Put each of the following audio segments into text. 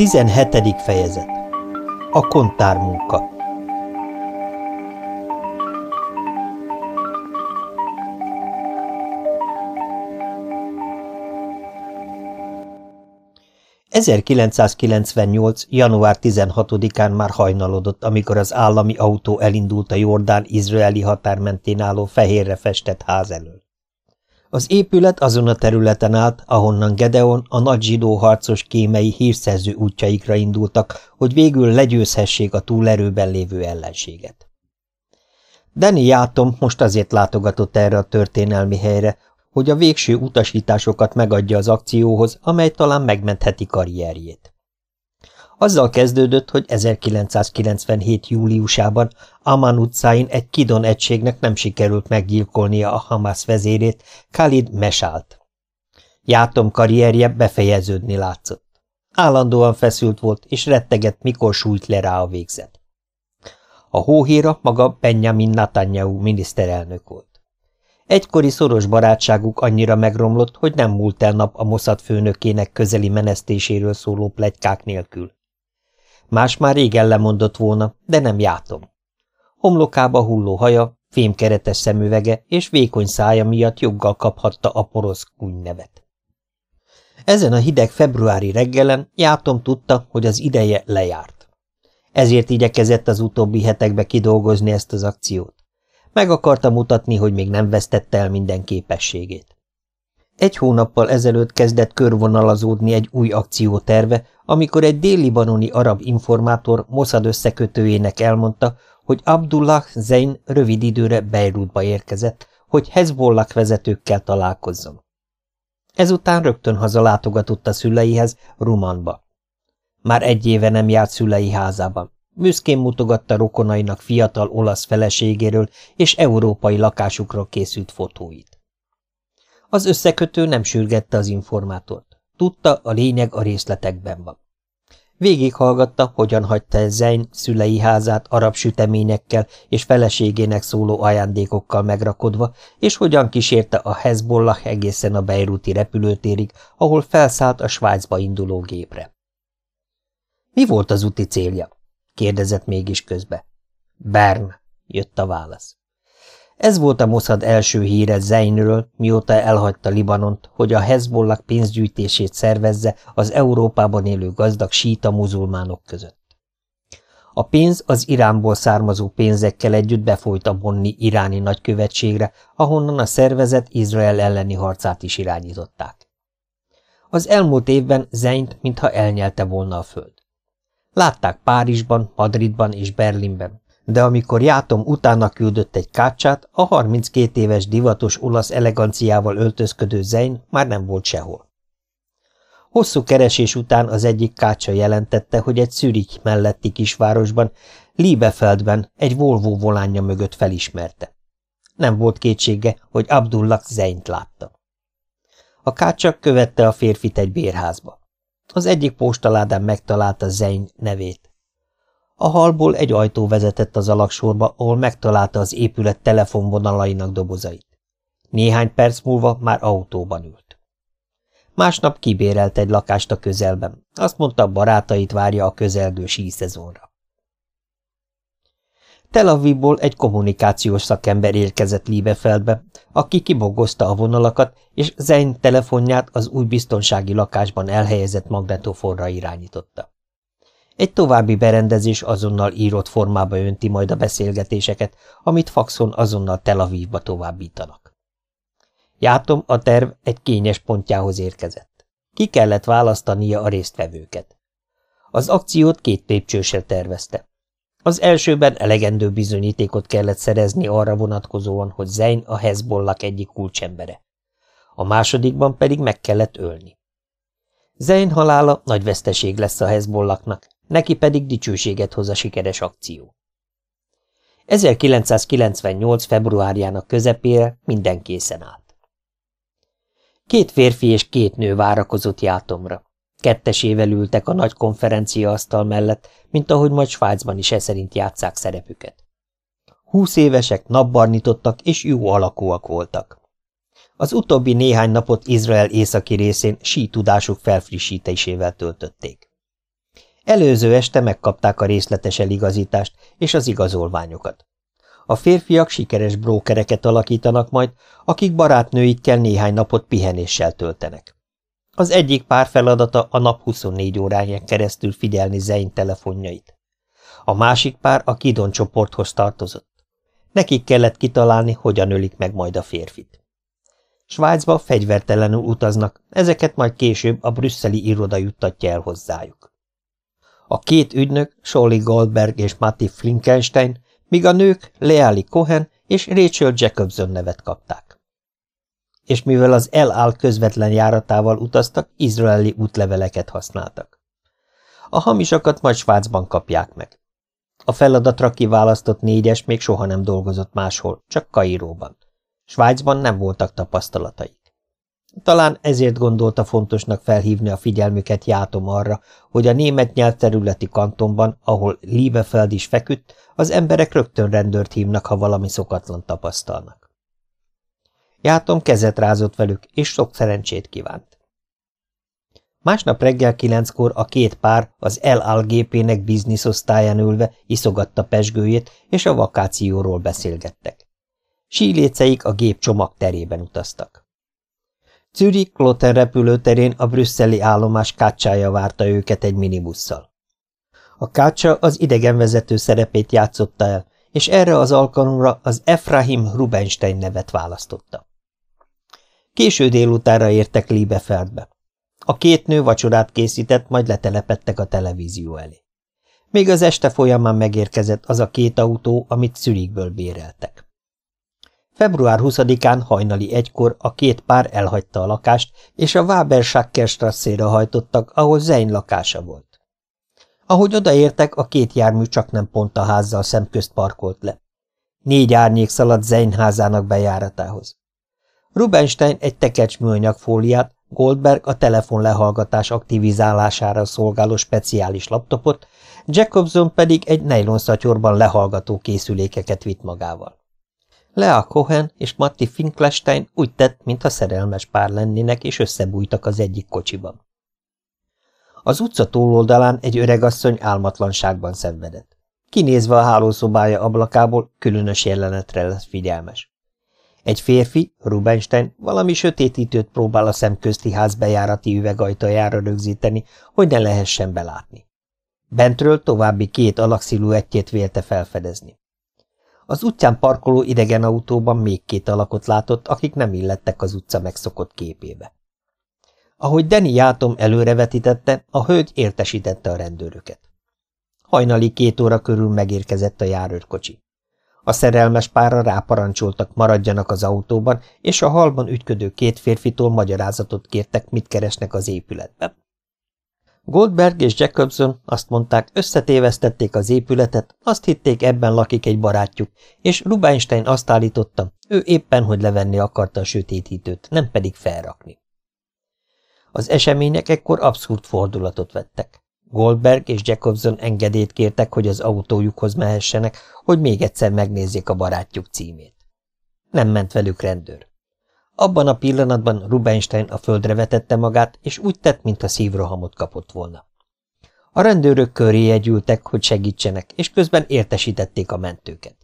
17. fejezet A kontár munka ...1998. január 16-án már hajnalodott, amikor az állami autó elindult a Jordán-izraeli határ mentén álló fehérre festett ház elől. Az épület azon a területen állt, ahonnan Gedeon a nagy zsidó harcos kémei hírszerző útjaikra indultak, hogy végül legyőzhessék a túlerőben lévő ellenséget. Danny Játom most azért látogatott erre a történelmi helyre, hogy a végső utasításokat megadja az akcióhoz, amely talán megmentheti karrierjét. Azzal kezdődött, hogy 1997. júliusában Aman utcáin egy Kidon egységnek nem sikerült meggyilkolnia a Hamas vezérét, Khalid Mesált. Játom karrierje befejeződni látszott. Állandóan feszült volt, és rettegett, mikor sújt le rá a végzet. A hóhéra maga Benjamin Netanyahu miniszterelnök volt. Egykori szoros barátságuk annyira megromlott, hogy nem múlt el nap a Mossad főnökének közeli menesztéséről szóló plegykák nélkül. Más már régen lemondott volna, de nem játom. Homlokába hulló haja, fémkeretes szemüvege és vékony szája miatt joggal kaphatta a porosz kúny nevet. Ezen a hideg februári reggelen játom tudta, hogy az ideje lejárt. Ezért igyekezett az utóbbi hetekbe kidolgozni ezt az akciót. Meg akarta mutatni, hogy még nem vesztette el minden képességét. Egy hónappal ezelőtt kezdett körvonalazódni egy új akcióterve, amikor egy dél-libanoni arab informátor Mossad összekötőjének elmondta, hogy Abdullah Zein rövid időre Beirutba érkezett, hogy Hezbollah vezetőkkel találkozzon. Ezután rögtön hazalátogatott a szüleihez, Rumanba. Már egy éve nem járt szülei házában. Büszkén mutogatta rokonainak fiatal olasz feleségéről és európai lakásukról készült fotóit. Az összekötő nem sürgette az informátort. Tudta, a lényeg a részletekben van. Végighallgatta, hogyan hagyta el Zein szülei házát arab süteményekkel és feleségének szóló ajándékokkal megrakodva, és hogyan kísérte a Hezbollah egészen a Beiruti repülőtérig, ahol felszállt a Svájcba induló gépre. Mi volt az úti célja? kérdezett mégis közbe. Bern, jött a válasz. Ez volt a Mossad első híre Zeinről, mióta elhagyta Libanont, hogy a Hezbollah pénzgyűjtését szervezze az Európában élő gazdag síta muzulmánok között. A pénz az Iránból származó pénzekkel együtt befolyt a Bonni iráni nagykövetségre, ahonnan a szervezet Izrael elleni harcát is irányították. Az elmúlt évben Zeint mintha elnyelte volna a föld. Látták Párizsban, Madridban és Berlinben, de amikor Játom utána küldött egy kácsát, a 32 éves divatos olasz eleganciával öltözködő Zein már nem volt sehol. Hosszú keresés után az egyik kácsa jelentette, hogy egy Zürich melletti kisvárosban, Liebefeldben egy Volvo volánja mögött felismerte. Nem volt kétsége, hogy Abdullah Zeint látta. A kácsa követte a férfit egy bérházba. Az egyik postaládán megtalálta Zein nevét. A halból egy ajtó vezetett az alaksorba, ahol megtalálta az épület telefonvonalainak dobozait. Néhány perc múlva már autóban ült. Másnap kibérelt egy lakást a közelben. Azt mondta, barátait várja a közelgő síszezonra. Tel Avivból egy kommunikációs szakember érkezett Liebefeldbe, aki kibogozta a vonalakat, és Zein telefonját az új biztonsági lakásban elhelyezett magnetofonra irányította. Egy további berendezés azonnal írott formába önti majd a beszélgetéseket, amit faxon azonnal Tel Avivba továbbítanak. Játom, a terv egy kényes pontjához érkezett. Ki kellett választania a résztvevőket. Az akciót két lépcsősel tervezte. Az elsőben elegendő bizonyítékot kellett szerezni arra vonatkozóan, hogy Zein a Hezbollah egyik kulcsembere. A másodikban pedig meg kellett ölni. Zein halála nagy veszteség lesz a Hezbollahnak, neki pedig dicsőséget hoz a sikeres akció. 1998. februárjának közepére minden készen állt. Két férfi és két nő várakozott játomra. Kettesével ültek a nagy konferencia asztal mellett, mint ahogy majd Svájcban is e szerint játszák szerepüket. Húsz évesek, napbarnitottak és jó alakúak voltak. Az utóbbi néhány napot Izrael északi részén sí tudásuk felfrissítésével töltötték. Előző este megkapták a részletes eligazítást és az igazolványokat. A férfiak sikeres brókereket alakítanak majd, akik barátnőikkel néhány napot pihenéssel töltenek. Az egyik pár feladata a nap 24 óráján keresztül figyelni Zein telefonjait. A másik pár a Kidon csoporthoz tartozott. Nekik kellett kitalálni, hogyan ölik meg majd a férfit. Svájcba fegyvertelenül utaznak, ezeket majd később a brüsszeli iroda juttatja el hozzájuk. A két ügynök, Scholly Goldberg és Matti Flinkenstein, míg a nők Leali Cohen és Rachel Jacobson nevet kapták. És mivel az El Al közvetlen járatával utaztak, izraeli útleveleket használtak. A hamisakat majd Svájcban kapják meg. A feladatra kiválasztott négyes még soha nem dolgozott máshol, csak Kairóban. Svájcban nem voltak tapasztalataik. Talán ezért gondolta fontosnak felhívni a figyelmüket Játom arra, hogy a német nyelvterületi kantonban, ahol Liebefeld is feküdt, az emberek rögtön rendőrt hívnak, ha valami szokatlan tapasztalnak. Játom kezet rázott velük, és sok szerencsét kívánt. Másnap reggel kilenckor a két pár az El gépének bizniszosztályán ülve iszogatta pesgőjét, és a vakációról beszélgettek. Síléceik a gép csomag terében utaztak. Zürich Kloten repülőterén a brüsszeli állomás kácsája várta őket egy minibusszal. A kácsa az idegenvezető szerepét játszotta el, és erre az alkalomra az Efrahim Rubenstein nevet választotta. Késő délutánra értek Liebefeldbe. A két nő vacsorát készített, majd letelepettek a televízió elé. Még az este folyamán megérkezett az a két autó, amit Zürichből béreltek. Február 20-án hajnali egykor a két pár elhagyta a lakást, és a Waberschackerstrasszére hajtottak, ahol Zein lakása volt. Ahogy odaértek, a két jármű csak nem pont a házzal szemközt parkolt le. Négy árnyék szaladt Zein házának bejáratához. Rubenstein egy tekercs műanyag fóliát, Goldberg a telefon lehallgatás aktivizálására szolgáló speciális laptopot, Jacobson pedig egy nejlonszatyorban lehallgató készülékeket vitt magával. Lea Cohen és Matti Finklestein úgy tett, mintha szerelmes pár lennének, és összebújtak az egyik kocsiban. Az utca túloldalán egy öregasszony álmatlanságban szenvedett. Kinézve a hálószobája ablakából, különös jelenetre lesz figyelmes. Egy férfi, Rubenstein, valami sötétítőt próbál a szemközti ház bejárati üvegajtajára rögzíteni, hogy ne lehessen belátni. Bentről további két alaksziluettjét vélte felfedezni. Az utcán parkoló idegen autóban még két alakot látott, akik nem illettek az utca megszokott képébe. Ahogy Deni Játom előrevetítette, a hölgy értesítette a rendőröket. Hajnali két óra körül megérkezett a járőrkocsi. A szerelmes párra ráparancsoltak, maradjanak az autóban, és a halban ügyködő két férfitól magyarázatot kértek, mit keresnek az épületben. Goldberg és Jacobson azt mondták, összetévesztették az épületet, azt hitték ebben lakik egy barátjuk, és Rubinstein azt állította, ő éppen, hogy levenni akarta a sötétítőt, nem pedig felrakni. Az események ekkor abszurd fordulatot vettek. Goldberg és Jacobson engedélyt kértek, hogy az autójukhoz mehessenek, hogy még egyszer megnézzék a barátjuk címét. Nem ment velük rendőr. Abban a pillanatban Rubenstein a földre vetette magát, és úgy tett, mintha szívrohamot kapott volna. A rendőrök köré gyűltek, hogy segítsenek, és közben értesítették a mentőket.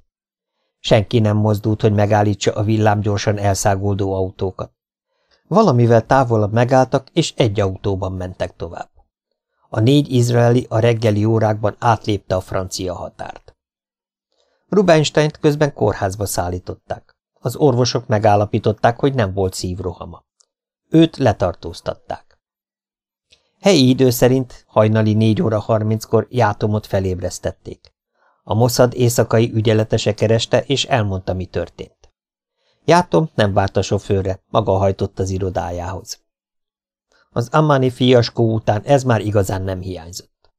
Senki nem mozdult, hogy megállítsa a villámgyorsan elszágoldó autókat. Valamivel távolabb megálltak, és egy autóban mentek tovább. A négy izraeli a reggeli órákban átlépte a francia határt. Rubensteint közben kórházba szállították. Az orvosok megállapították, hogy nem volt szívrohama. Őt letartóztatták. Helyi idő szerint hajnali 4 óra 30-kor Játomot felébresztették. A Mossad éjszakai ügyeletese kereste, és elmondta, mi történt. Játom nem várt a sofőrre, maga hajtott az irodájához. Az Amani fiaskó után ez már igazán nem hiányzott.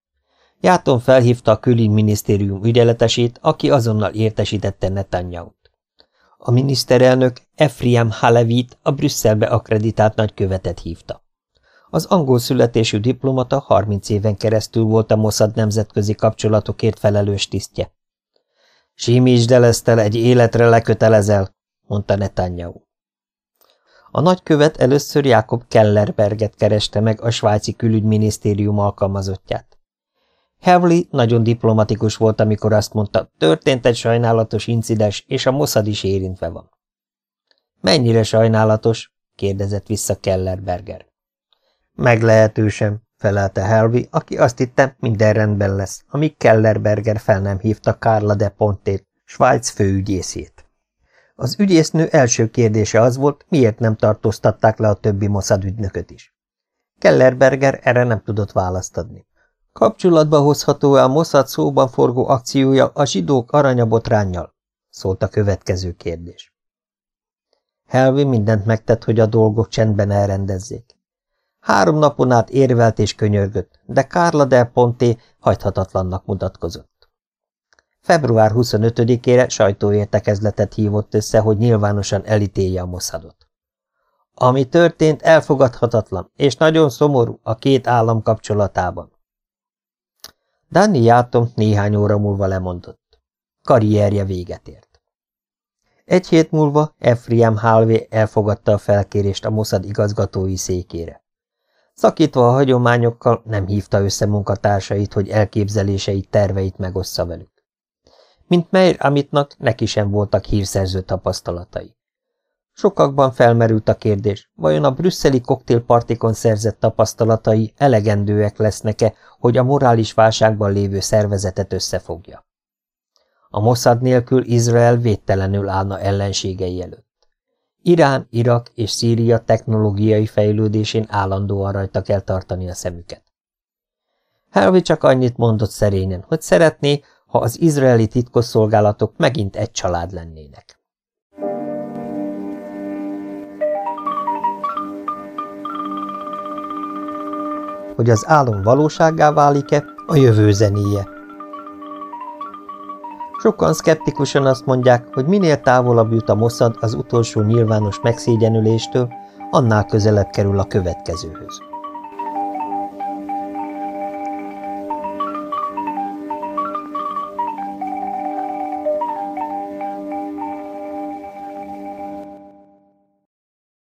Játom felhívta a külügyminisztérium ügyeletesét, aki azonnal értesítette Netanyahu. A miniszterelnök Efriem Halevit a Brüsszelbe akreditált nagykövetet hívta. Az angol születésű diplomata 30 éven keresztül volt a Mossad nemzetközi kapcsolatokért felelős tisztje. Simítsd el ezt el, egy életre lekötelezel, mondta Netanyahu. A nagykövet először Jakob Kellerberget kereste meg a svájci külügyminisztérium alkalmazottját. Havley nagyon diplomatikus volt, amikor azt mondta, történt egy sajnálatos incidens, és a Mossad is érintve van. Mennyire sajnálatos? kérdezett vissza Kellerberger. Meglehetősen, felelte Helvi, aki azt hitte, minden rendben lesz, amíg Kellerberger fel nem hívta Carla de Pontét, Svájc főügyészét. Az ügyésznő első kérdése az volt, miért nem tartóztatták le a többi Mossad ügynököt is. Kellerberger erre nem tudott választ adni. Kapcsolatba hozható-e a Mossad szóban forgó akciója a zsidók aranyabotránnyal? szólt a következő kérdés. Helvi mindent megtett, hogy a dolgok csendben elrendezzék. Három napon át érvelt és könyörgött, de Carla del Ponté hagyhatatlannak mutatkozott. Február 25-ére sajtóértekezletet hívott össze, hogy nyilvánosan elítélje a Mossadot. Ami történt, elfogadhatatlan, és nagyon szomorú a két állam kapcsolatában. Danny Játom néhány óra múlva lemondott. Karrierje véget ért. Egy hét múlva Ephraim Halvé elfogadta a felkérést a Mossad igazgatói székére. Szakítva a hagyományokkal nem hívta össze munkatársait, hogy elképzeléseit, terveit megossza velük. Mint Meir Amitnak, neki sem voltak hírszerző tapasztalatai. Sokakban felmerült a kérdés, vajon a brüsszeli koktélpartikon szerzett tapasztalatai elegendőek lesznek-e, hogy a morális válságban lévő szervezetet összefogja. A Mossad nélkül Izrael védtelenül állna ellenségei előtt. Irán, Irak és Szíria technológiai fejlődésén állandóan rajta kell tartani a szemüket. Helvi csak annyit mondott szerényen, hogy szeretné, ha az izraeli titkosszolgálatok megint egy család lennének. Hogy az álom valósággá válik-e, a jövő zenéje. Sokan szkeptikusan azt mondják, hogy minél távolabb jut a Mossad az utolsó nyilvános megszégyenüléstől, annál közelebb kerül a következőhöz.